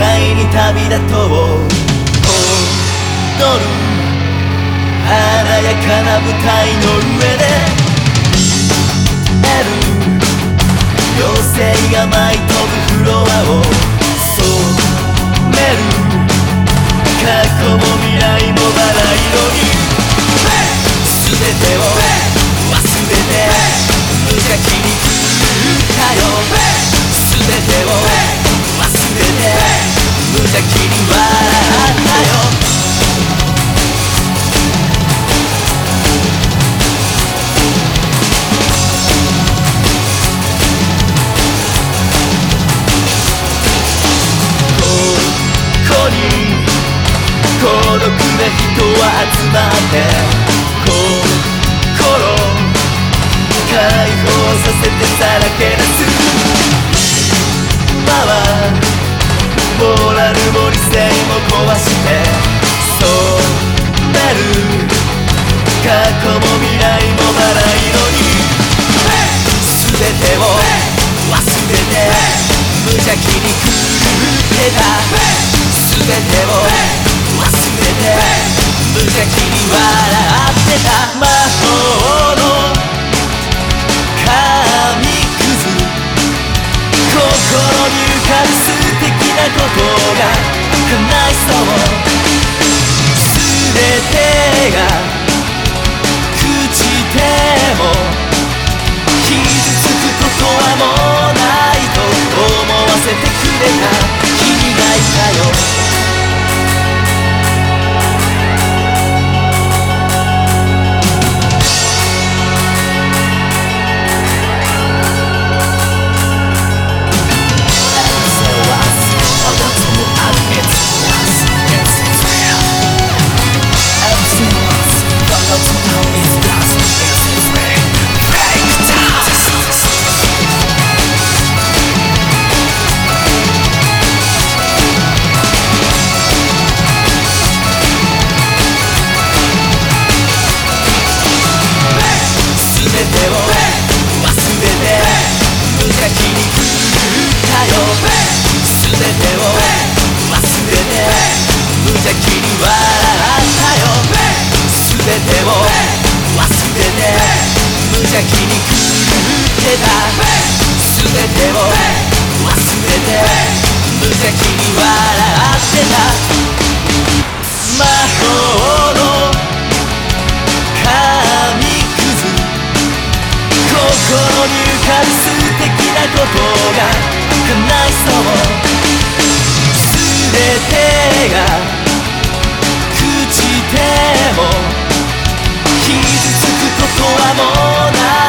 界に旅立とう。踊る。華やかな舞台の上で。得る。妖精が舞い飛ぶフロアを。まって心解放させてさらけ出す。今はモラルも理性も壊して染める過去も未来もバラ色に全てを忘れて無邪気に狂ってた。全てを忘れて無邪気に笑ってた魔法の紙くず。心に浮かぶ素敵なことが叶いそう。無邪気に笑ってた。魔法の紙くず。心に浮かぶ素敵なことが叶いそう全てが朽ちても傷つくことはもうない。